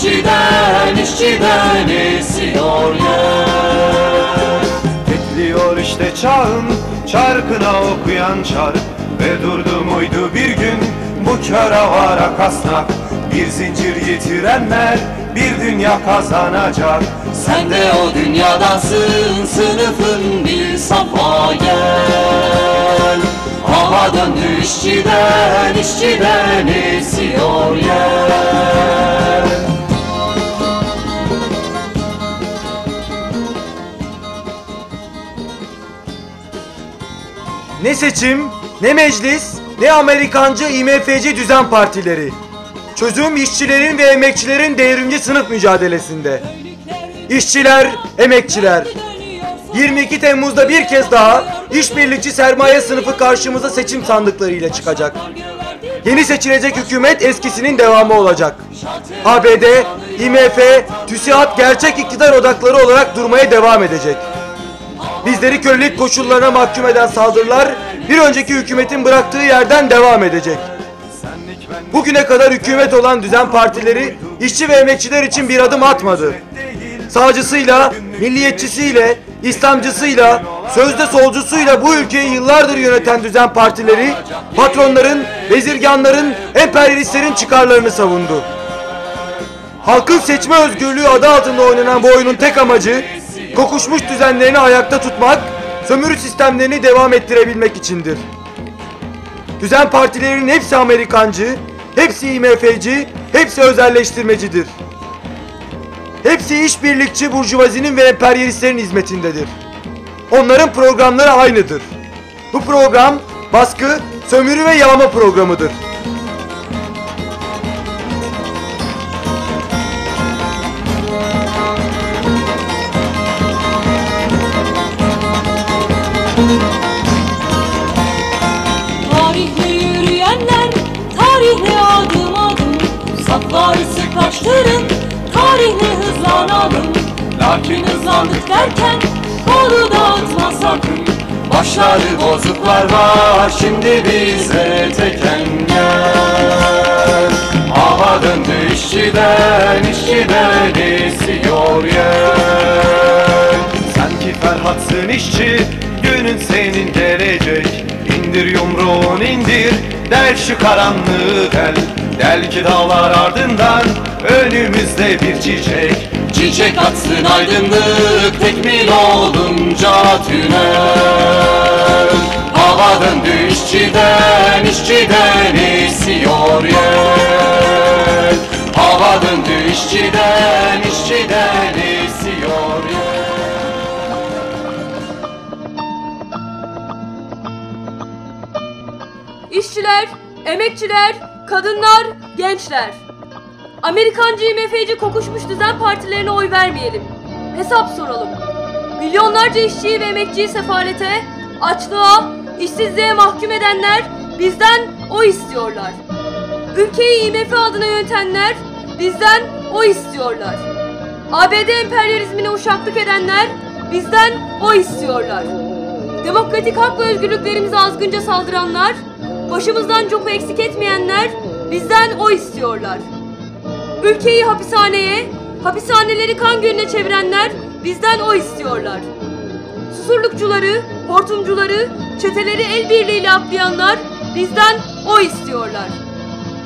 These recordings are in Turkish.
işçiden işçiden esiyor yer Bekliyor işte çağın çarkına okuyan çark Ve durdu muydu bir gün bu kör avara kasnak. Bir zincir yitirenler bir dünya kazanacak. Sen de o dünyadasın sınıfın bir safa gel. Hava döndü işçiden işçiden esiyor yer Ne seçim, ne meclis, ne Amerikancı IMF'ci düzen partileri. Çözüm işçilerin ve emekçilerin devrimci sınıf mücadelesinde. İşçiler, emekçiler. 22 Temmuz'da bir kez daha işbirlikçi sermaye sınıfı karşımıza seçim sandıklarıyla çıkacak. Yeni seçilecek hükümet eskisinin devamı olacak. ABD, IMF, TÜSİAD gerçek iktidar odakları olarak durmaya devam edecek. Bizleri kölelik koşullarına mahkum eden saldırılar bir önceki hükümetin bıraktığı yerden devam edecek. Bugüne kadar hükümet olan düzen partileri işçi ve emekçiler için bir adım atmadı. Sağcısıyla, milliyetçisiyle, İslamcısıyla, sözde solcusuyla bu ülkeyi yıllardır yöneten düzen partileri patronların, bezirganların, emperyalistlerin çıkarlarını savundu. Halkın seçme özgürlüğü adı altında oynanan bu oyunun tek amacı kokuşmuş düzenlerini ayakta tutmak, sömürü sistemlerini devam ettirebilmek içindir. Düzen partilerinin hepsi Amerikancı, hepsi IMF'ci, hepsi özelleştirmecidir. Hepsi işbirlikçi burjuvazinin ve emperyalistlerin hizmetindedir. Onların programları aynıdır. Bu program baskı, sömürü ve yağma programıdır. Sıklaştırın tarihle hızlanalım. Lakin hızlandık derken kolu dağıtma sakın Başları bozuklar var şimdi bize teken gel Hava döndü işçiden işçiden esiyor yer. Sanki Ferhat'sın işçi günün senin gelecek. İndir yumruğun indir del şu karanlığı del Del ki dağlar ardından önümüzde bir çiçek. Çiçek atsın aydınlık tekmil olunca tünel. Hava döndü işçiden işçiden esiyor yer Hava döndü işçiden işçiden esiyor yer İşçiler, emekçiler, kadınlar, gençler. Amerikancı IMF'ci kokuşmuş düzen partilerine oy vermeyelim. Hesap soralım. Milyonlarca işçiyi ve emekçiyi sefalete, açlığa, işsizliğe mahkum edenler bizden oy istiyorlar. Ülkeyi IMF adına yönetenler bizden oy istiyorlar. ABD emperyalizmine uşaklık edenler bizden oy istiyorlar. Demokratik hak ve özgürlüklerimize azgınca saldıranlar, başımızdan copu eksik etmeyenler bizden oy istiyorlar. Ülkeyi hapishaneye, hapishaneleri kan gölüne çevirenler bizden oy istiyorlar. Susurlukçuları, hortumcuları, çeteleri el birliğiyle aklayanlar bizden oy istiyorlar.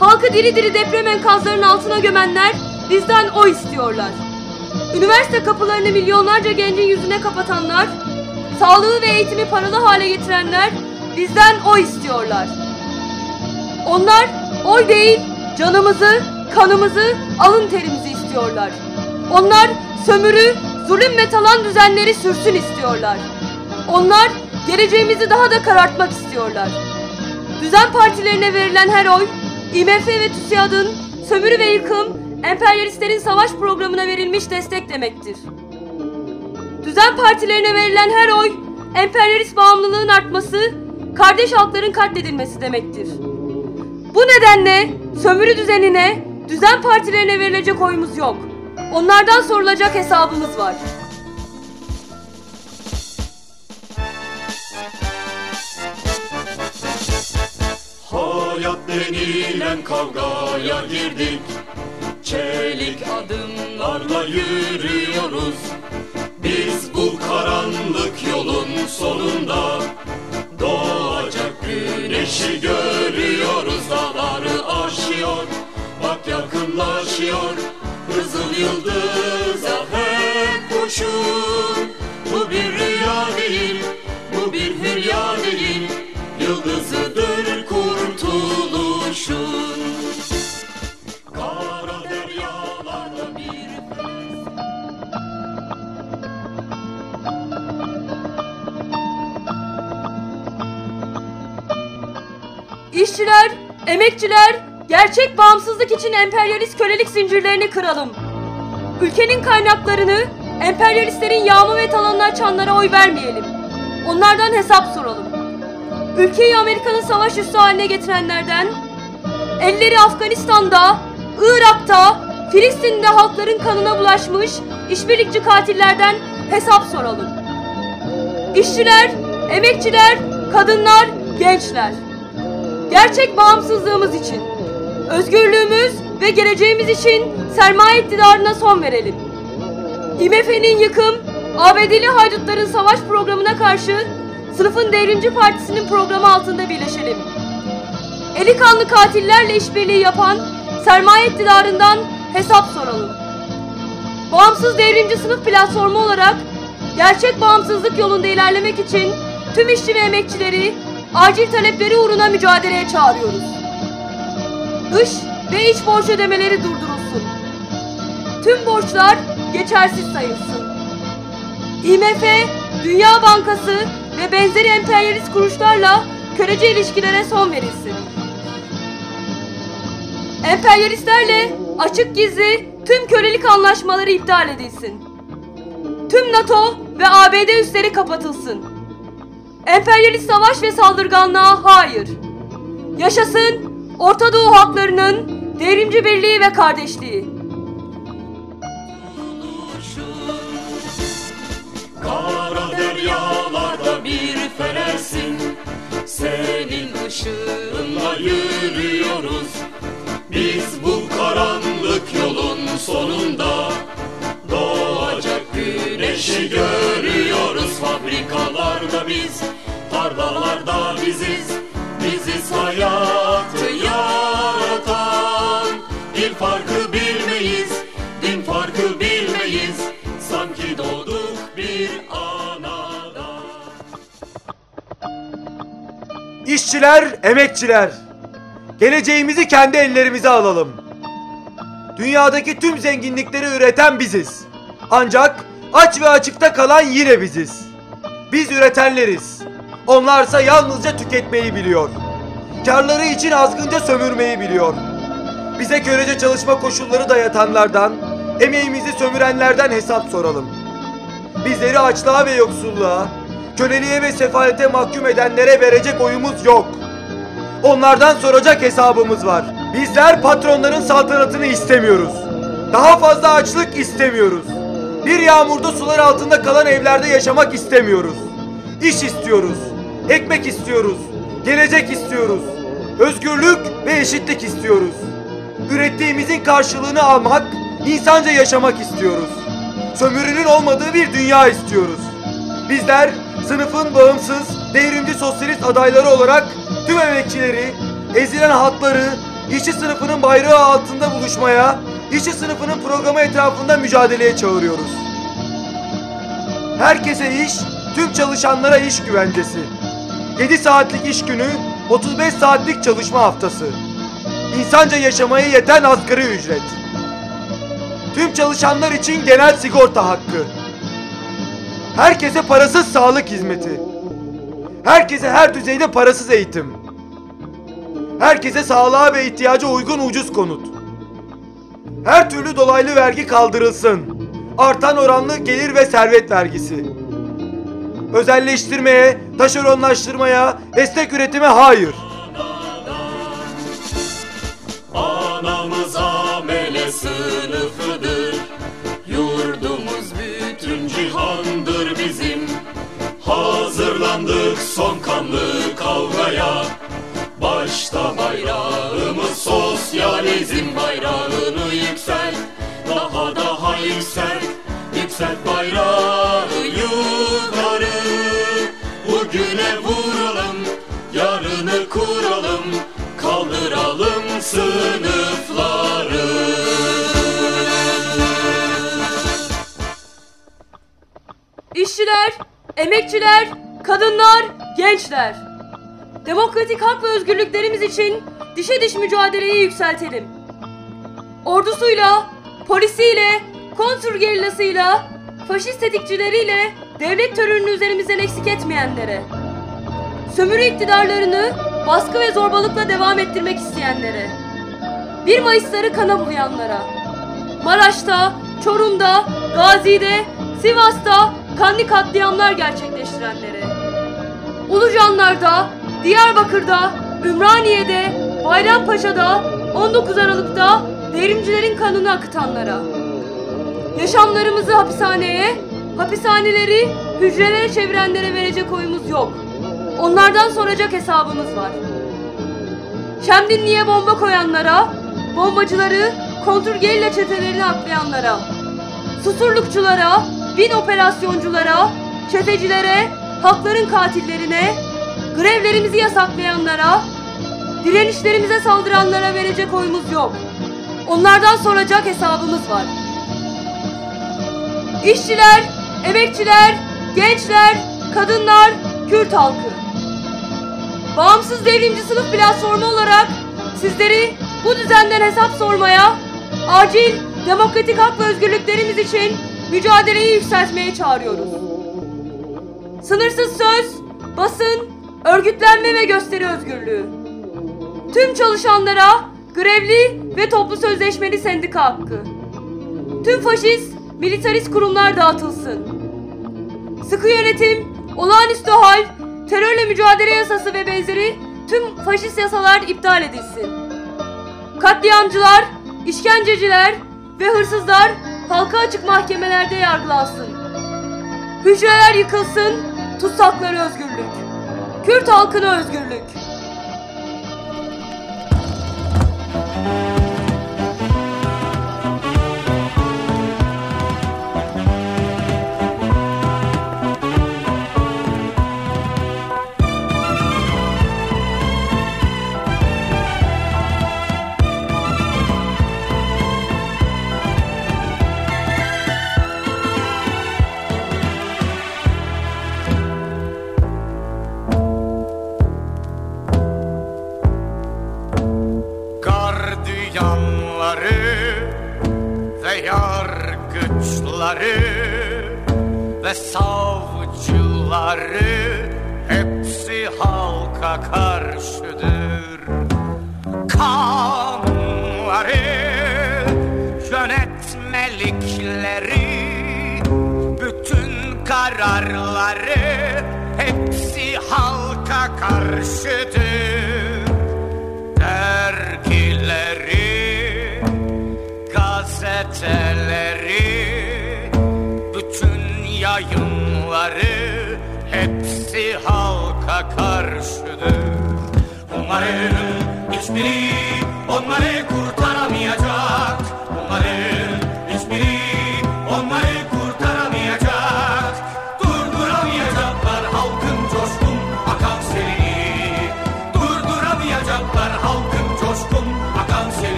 Halkı diri diri deprem enkazlarının altına gömenler bizden oy istiyorlar. Üniversite kapılarını milyonlarca gencin yüzüne kapatanlar, sağlığı ve eğitimi paralı hale getirenler bizden oy istiyorlar. Onlar oy değil, canımızı, kanımızı, alın terimizi istiyorlar. Onlar sömürü, zulüm ve talan düzenleri sürsün istiyorlar. Onlar geleceğimizi daha da karartmak istiyorlar. Düzen partilerine verilen her oy, IMF ve TÜSİAD'ın sömürü ve yıkım, emperyalistlerin savaş programına verilmiş destek demektir. Düzen partilerine verilen her oy, emperyalist bağımlılığın artması, kardeş halkların katledilmesi demektir. Bu nedenle sömürü düzenine, düzen partilerine verilecek oyumuz yok. Onlardan sorulacak hesabımız var. Hayat denilen kavgaya girdik Çelik adımlarla yürüyoruz Biz bu karanlık yolun sonunda güneşi görüyoruz Dağları aşıyor. Bak yakınlaşıyor Kızıl yıldıza hep koşun emekçiler, gerçek bağımsızlık için emperyalist kölelik zincirlerini kıralım. Ülkenin kaynaklarını emperyalistlerin yağma ve talanını açanlara oy vermeyelim. Onlardan hesap soralım. Ülkeyi Amerika'nın savaş üssü haline getirenlerden, elleri Afganistan'da, Irak'ta, Filistin'de halkların kanına bulaşmış işbirlikçi katillerden hesap soralım. İşçiler, emekçiler, kadınlar, gençler. Gerçek bağımsızlığımız için, özgürlüğümüz ve geleceğimiz için sermaye iktidarına son verelim. IMF'nin yıkım, ABD'li haydutların savaş programına karşı sınıfın devrimci partisinin programı altında birleşelim. Eli kanlı katillerle işbirliği yapan sermaye iktidarından hesap soralım. Bağımsız devrimci sınıf platformu olarak gerçek bağımsızlık yolunda ilerlemek için tüm işçi ve emekçileri acil talepleri uğruna mücadeleye çağırıyoruz. Dış ve iç borç ödemeleri durdurulsun. Tüm borçlar geçersiz sayılsın. IMF, Dünya Bankası ve benzeri emperyalist kuruluşlarla kölece ilişkilere son verilsin. Emperyalistlerle açık gizli tüm kölelik anlaşmaları iptal edilsin. Tüm NATO ve ABD üsleri kapatılsın. Emperyalist savaş ve saldırganlığa hayır. Yaşasın Orta Doğu halklarının devrimci birliği ve kardeşliği. Kara deryalarda bir fenersin Senin ışığınla yürüyoruz Biz bu karanlık yolun sonunda güneşi görüyoruz Fabrikalarda biz, tarlalarda biziz Biziz hayatı yaratan Dil farkı bilmeyiz, din farkı bilmeyiz Sanki doğduk bir anadan İşçiler, emekçiler. Geleceğimizi kendi ellerimize alalım. Dünyadaki tüm zenginlikleri üreten biziz. Ancak aç ve açıkta kalan yine biziz. Biz üretenleriz. Onlarsa yalnızca tüketmeyi biliyor. Karları için azgınca sömürmeyi biliyor. Bize kölece çalışma koşulları dayatanlardan, emeğimizi sömürenlerden hesap soralım. Bizleri açlığa ve yoksulluğa, köleliğe ve sefalete mahkum edenlere verecek oyumuz yok. Onlardan soracak hesabımız var. Bizler patronların saltanatını istemiyoruz. Daha fazla açlık istemiyoruz. Bir yağmurda sular altında kalan evlerde yaşamak istemiyoruz. İş istiyoruz. Ekmek istiyoruz. Gelecek istiyoruz. Özgürlük ve eşitlik istiyoruz. Ürettiğimizin karşılığını almak, insanca yaşamak istiyoruz. Sömürünün olmadığı bir dünya istiyoruz. Bizler sınıfın bağımsız, devrimci sosyalist adayları olarak tüm emekçileri, ezilen halkları, işçi sınıfının bayrağı altında buluşmaya, işçi sınıfının programı etrafında mücadeleye çağırıyoruz. Herkese iş, tüm çalışanlara iş güvencesi. 7 saatlik iş günü, 35 saatlik çalışma haftası. İnsanca yaşamaya yeten asgari ücret. Tüm çalışanlar için genel sigorta hakkı. Herkese parasız sağlık hizmeti. Herkese her düzeyde parasız eğitim. Herkese sağlığa ve ihtiyaca uygun ucuz konut. Her türlü dolaylı vergi kaldırılsın. Artan oranlı gelir ve servet vergisi. Özelleştirmeye, taşeronlaştırmaya, esnek üretime hayır. Anamıza mele sınıfı emekçiler, kadınlar, gençler. Demokratik hak ve özgürlüklerimiz için dişe diş mücadeleyi yükseltelim. Ordusuyla, polisiyle, kontrgerillasıyla, faşist tetikçileriyle devlet terörünü üzerimizden eksik etmeyenlere, sömürü iktidarlarını baskı ve zorbalıkla devam ettirmek isteyenlere, 1 Mayıs'ları kana bulayanlara, Maraş'ta, Çorum'da, Gazi'de, Sivas'ta kanlı katliamlar gerçekleştirenlere, Ulucanlar'da, Diyarbakır'da, Ümraniye'de, Bayrampaşa'da, 19 Aralık'ta devrimcilerin kanını akıtanlara, yaşamlarımızı hapishaneye, hapishaneleri hücrelere çevirenlere verecek oyumuz yok. Onlardan soracak hesabımız var. Şemdinli'ye bomba koyanlara, bombacıları, kontrgerilla çetelerini aklayanlara, susurlukçulara, bin operasyonculara, çetecilere, hakların katillerine, grevlerimizi yasaklayanlara, direnişlerimize saldıranlara verecek oyumuz yok. Onlardan soracak hesabımız var. İşçiler, emekçiler, gençler, kadınlar, Kürt halkı. Bağımsız devrimci sınıf platformu olarak sizleri bu düzenden hesap sormaya, acil demokratik hak ve özgürlüklerimiz için mücadeleyi yükseltmeye çağırıyoruz. Sınırsız söz, basın, örgütlenme ve gösteri özgürlüğü. Tüm çalışanlara grevli ve toplu sözleşmeli sendika hakkı. Tüm faşist, militarist kurumlar dağıtılsın. Sıkı yönetim, olağanüstü hal, terörle mücadele yasası ve benzeri tüm faşist yasalar iptal edilsin. Katliamcılar, işkenceciler ve hırsızlar halka açık mahkemelerde yargılansın. Hücreler yıkılsın, tutsakları özgürlük. Kürt halkına özgürlük. Kararları hepsi halka karşıdır dergileri, gazeteleri, bütün yayınları hepsi halka karşıdır. Onların hiçbiri onları kurtaramayacak. Onların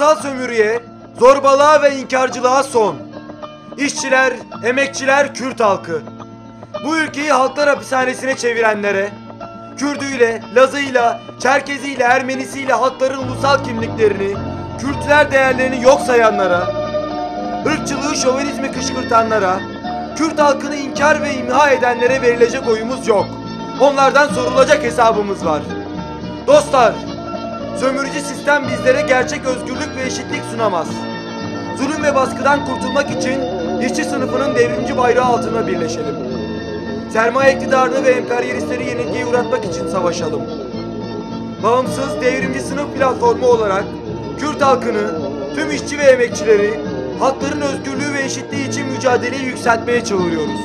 Ulusal sömürüye, zorbalığa ve inkarcılığa son. İşçiler, emekçiler, Kürt halkı. Bu ülkeyi halklar hapishanesine çevirenlere, Kürdüyle, Lazıyla, Çerkeziyle, Ermenisiyle halkların ulusal kimliklerini, Kürtler değerlerini yok sayanlara, ırkçılığı, şovenizmi kışkırtanlara, Kürt halkını inkar ve imha edenlere verilecek oyumuz yok. Onlardan sorulacak hesabımız var. Dostlar, Sömürücü sistem bizlere gerçek özgürlük ve eşitlik sunamaz. Zulüm ve baskıdan kurtulmak için işçi sınıfının devrimci bayrağı altına birleşelim. Sermaye iktidarını ve emperyalistleri yenilgiye uğratmak için savaşalım. Bağımsız devrimci sınıf platformu olarak Kürt halkını tüm işçi ve emekçileri hakların özgürlüğü ve eşitliği için mücadeleyi yükseltmeye çağırıyoruz.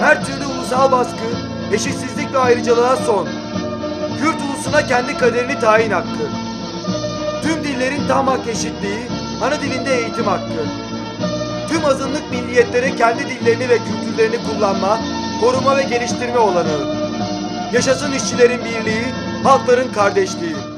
Her türlü ulusal baskı, eşitsizlik ve ayrıcalığa son. Kürt ulusuna kendi kaderini tayin hakkı. Tüm dillerin tam hak eşitliği, ana dilinde eğitim hakkı. Tüm azınlık milliyetlere kendi dillerini ve kültürlerini kullanma, koruma ve geliştirme olanağı. Yaşasın işçilerin birliği, halkların kardeşliği.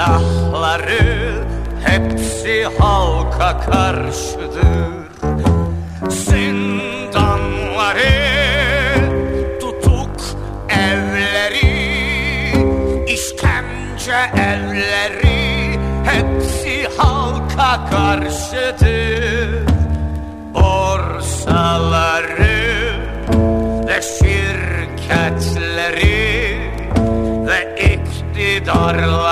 Silahları hepsi halka karşıdır. Zindanları, tutuk evleri, işkence evleri hepsi halka karşıdır borsaları ve şirketleri ve iktidarları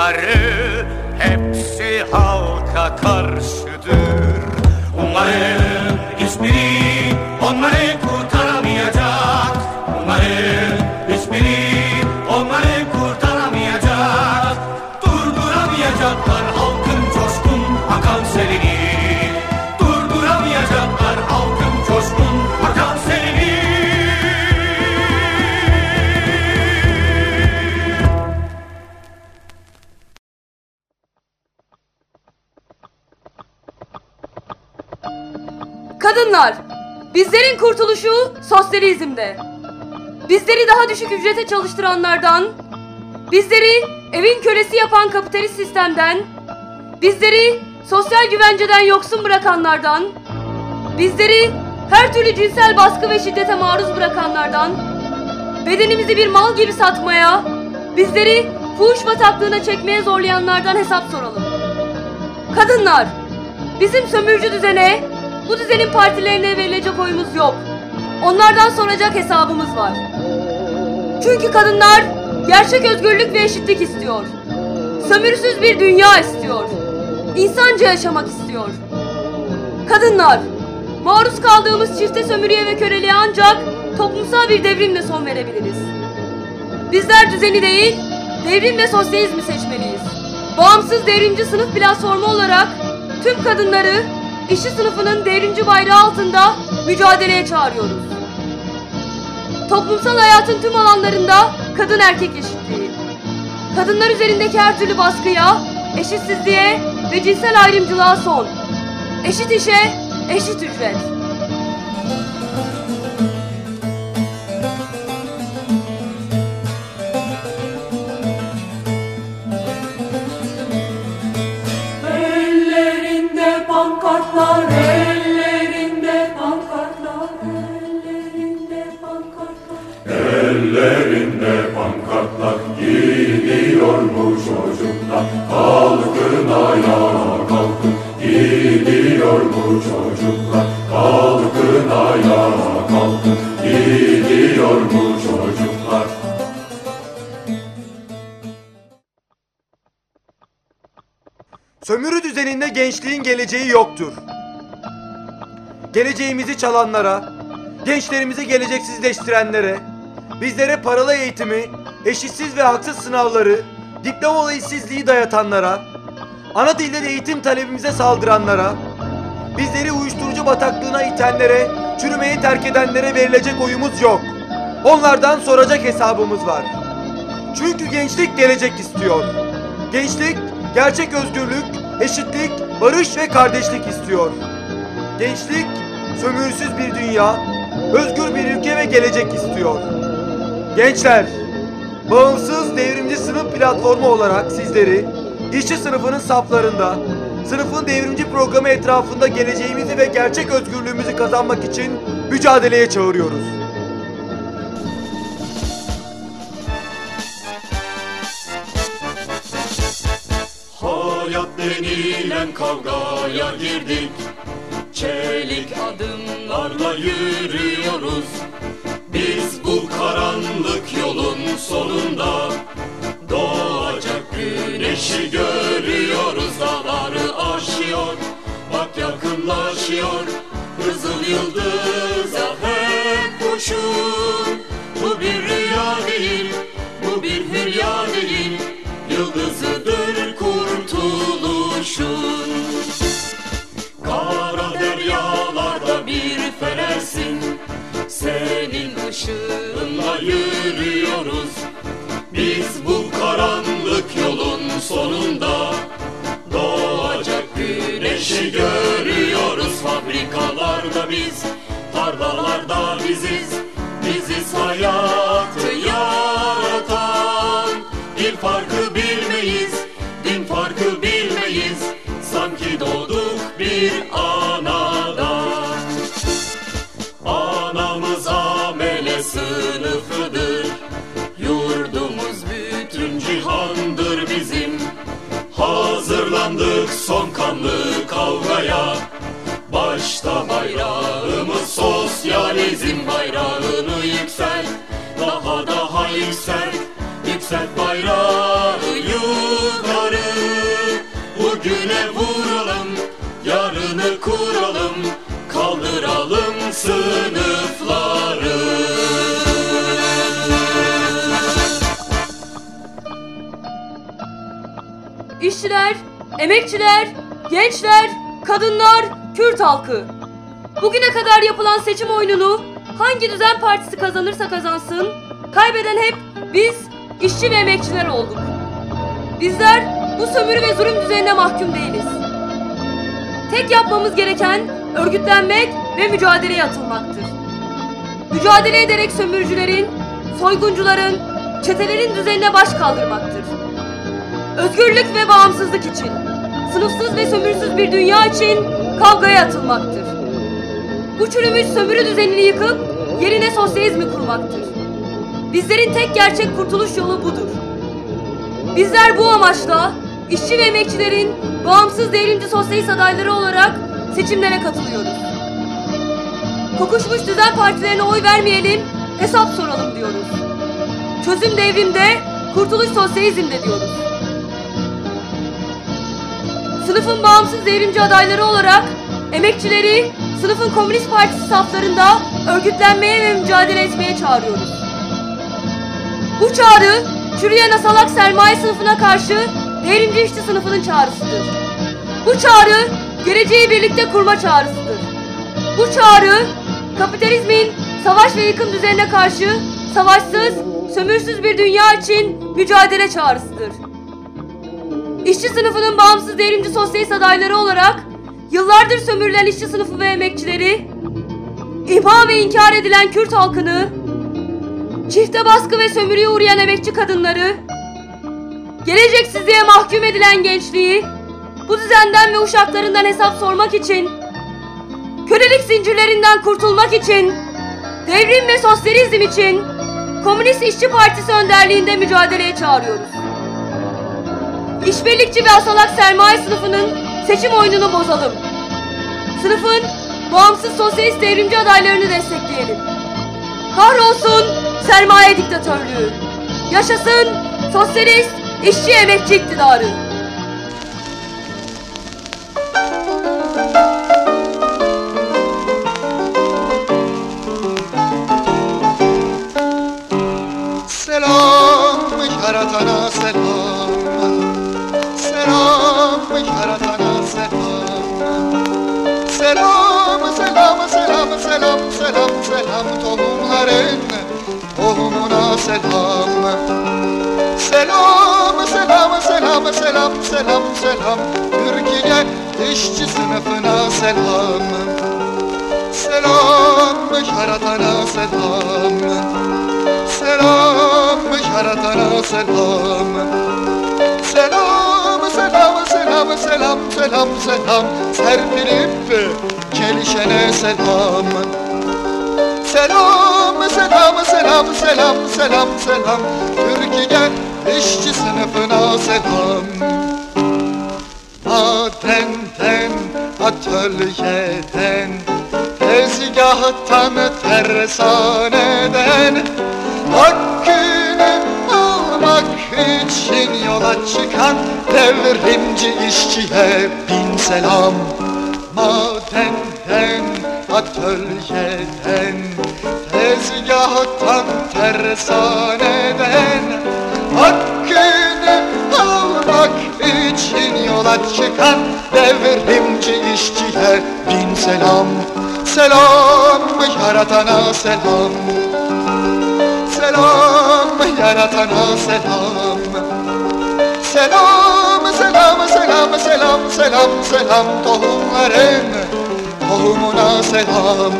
kurtuluşu sosyalizmde. Bizleri daha düşük ücrete çalıştıranlardan, bizleri evin kölesi yapan kapitalist sistemden, bizleri sosyal güvenceden yoksun bırakanlardan, bizleri her türlü cinsel baskı ve şiddete maruz bırakanlardan, bedenimizi bir mal gibi satmaya, bizleri fuhuş bataklığına çekmeye zorlayanlardan hesap soralım. Kadınlar, bizim sömürücü düzene, bu düzenin partilerine verilecek oyumuz yok. Onlardan soracak hesabımız var. Çünkü kadınlar gerçek özgürlük ve eşitlik istiyor. Sömürüsüz bir dünya istiyor. İnsanca yaşamak istiyor. Kadınlar, maruz kaldığımız çifte sömürüye ve köleliğe ancak toplumsal bir devrimle son verebiliriz. Bizler düzeni değil, devrim ve sosyalizmi seçmeliyiz. Bağımsız devrimci sınıf platformu olarak tüm kadınları işçi sınıfının devrimci bayrağı altında mücadeleye çağırıyoruz. Toplumsal hayatın tüm alanlarında kadın erkek eşitliği. Kadınlar üzerindeki her türlü baskıya, eşitsizliğe ve cinsel ayrımcılığa son. Eşit işe, eşit ücret. Ellerinde pankartlar gidiyor bu çocuklar Kalkın ayağa kalkın gidiyor bu çocuklar Kalkın ayağa kalkın gidiyor bu çocuklar Sömürü düzeninde gençliğin geleceği yoktur. Geleceğimizi çalanlara, gençlerimizi geleceksizleştirenlere, bizlere paralı eğitimi, eşitsiz ve haksız sınavları, diplomalı işsizliği dayatanlara, ana dilde de eğitim talebimize saldıranlara, bizleri uyuşturucu bataklığına itenlere, çürümeye terk edenlere verilecek oyumuz yok. Onlardan soracak hesabımız var. Çünkü gençlik gelecek istiyor. Gençlik gerçek özgürlük, eşitlik, barış ve kardeşlik istiyor. Gençlik sömürüsüz bir dünya, özgür bir ülke ve gelecek istiyor. Gençler, bağımsız devrimci sınıf platformu olarak sizleri işçi sınıfının saflarında, sınıfın devrimci programı etrafında geleceğimizi ve gerçek özgürlüğümüzü kazanmak için mücadeleye çağırıyoruz. Hayat denilen kavgaya girdik Çelik adımlarla yürüyoruz Biz bu karanlık yolun sonunda Doğacak güneşi görüyoruz Dağları aşıyor yakınlaşıyor Kızıl yıldıza hep koşun Bu bir rüya değil, bu bir hülya değil Senin ışığınla yürüyoruz. Biz bu karanlık yolun sonunda Doğacak güneşi görüyoruz. Fabrikalarda biz, tarlalarda Biziz yükselt Yükselt bayrağı yukarı Bugüne vuralım Yarını kuralım Kaldıralım sınıfları İşçiler, emekçiler, gençler, kadınlar, Kürt halkı. Bugüne kadar yapılan seçim oyununu hangi düzen partisi kazanırsa kazansın, kaybeden hep biz işçi ve emekçiler olduk. Bizler bu sömürü ve zulüm düzenine mahkum değiliz. Tek yapmamız gereken örgütlenmek ve mücadeleye atılmaktır. Mücadele ederek sömürücülerin, soyguncuların, çetelerin düzenine baş kaldırmaktır. Özgürlük ve bağımsızlık için, sınıfsız ve sömürüsüz bir dünya için kavgaya atılmaktır. Bu çürümüş sömürü düzenini yıkıp yerine sosyalizmi kurmaktır. Bizlerin tek gerçek kurtuluş yolu budur. Bizler bu amaçla işçi ve emekçilerin bağımsız devrimci sosyalist adayları olarak seçimlere katılıyoruz. Kokuşmuş düzen partilerine oy vermeyelim, hesap soralım diyoruz. Çözüm devrimde, kurtuluş sosyalizmde diyoruz. Sınıfın bağımsız devrimci adayları olarak emekçileri sınıfın komünist partisi saflarında örgütlenmeye ve mücadele etmeye çağırıyoruz. Bu çağrı çürüyen asalak sermaye sınıfına karşı devrimci işçi sınıfının çağrısıdır. Bu çağrı geleceği birlikte kurma çağrısıdır. Bu çağrı kapitalizmin savaş ve yıkım düzenine karşı savaşsız, sömürsüz bir dünya için mücadele çağrısıdır. İşçi sınıfının bağımsız devrimci sosyalist adayları olarak yıllardır sömürülen işçi sınıfı ve emekçileri, imha ve inkar edilen Kürt halkını, çifte baskı ve sömürüye uğrayan emekçi kadınları, geleceksizliğe mahkum edilen gençliği, bu düzenden ve uşaklarından hesap sormak için, kölelik zincirlerinden kurtulmak için, devrim ve sosyalizm için Komünist İşçi Partisi önderliğinde mücadeleye çağırıyoruz. İşbirlikçi ve asalak sermaye sınıfının seçim oyununu bozalım. Sınıfın bağımsız sosyalist devrimci adaylarını destekleyelim. Kahrolsun sermaye diktatörlüğü. Yaşasın sosyalist işçi emekçi iktidarı. Selam yaratana selam Selam yaratana selam selam selam tohumların tohumuna selam. Selam selam selam selam selam selam Türkiye işçi sınıfına selam. Selam yaratana selam. Selam yaratana selam. Selam selam selam selam selam selam Serpilip gelişene selam Selam selam selam selam selam selam. Türkiye işçi sınıfına selam. Madenden, atölyeden, tezgahtan, tersaneden Hakkını almak için yola çıkan devrimci işçiye bin selam madenden atölyeden Tezgahtan tersaneden. Hakkını almak için yola çıkan Devrimci işçiye bin selam. Selam yaratana selam. Selam yaratana selam. Selam, selam, selam, selam, selam, tohumların tohumuna selam.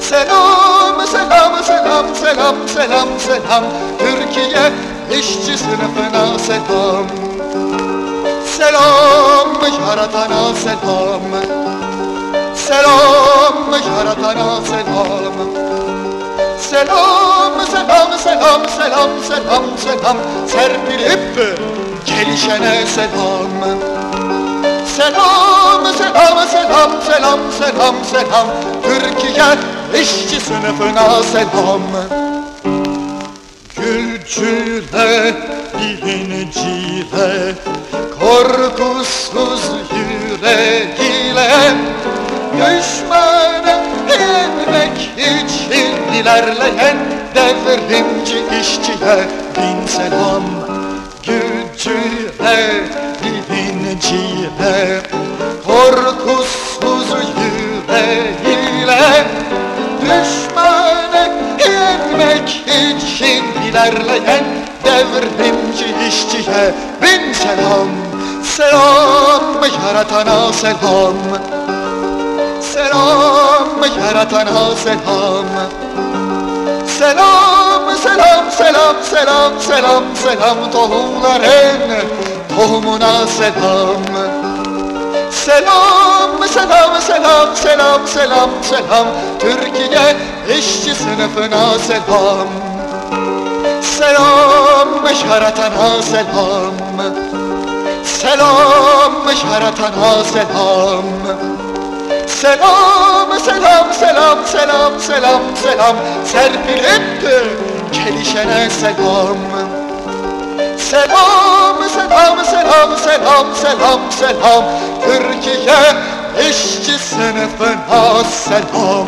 Selam, selam, selam, selam, selam, selam Türkiye işçi sınıfına selam. Selam yaratana selam. Selam yaratana selam. Selam, selam, selam, selam, selam, selam Serpilip gelişene selam. Selam, selam, selam, selam, selam, selam. Türkiye işçi sınıfına selam. Gülcüle, bilinciyle Korkusuz yüreğiyle. Düşmanı yenmek için ilerleyen devrimci işçiye bin selam Gücüyle, bilinciyle, korkusuz yüreğiyle Düşmanı yenmek için ilerleyen devrimci işçiye bin selam Selam yaratana selam. Selam yaratana selam. Selam selam selam selam selam selam tohumların tohumuna selam. Selam selam selam selam selam selam Türkiye işçi sınıfına selam. Selam yaratana selam. Selam yaratana selam. Selam, selam, selam, selam, selam, selam Serpilip gelişene selam. Selam, selam, selam, selam, selam, selam. Türkiye işçi sınıfına selam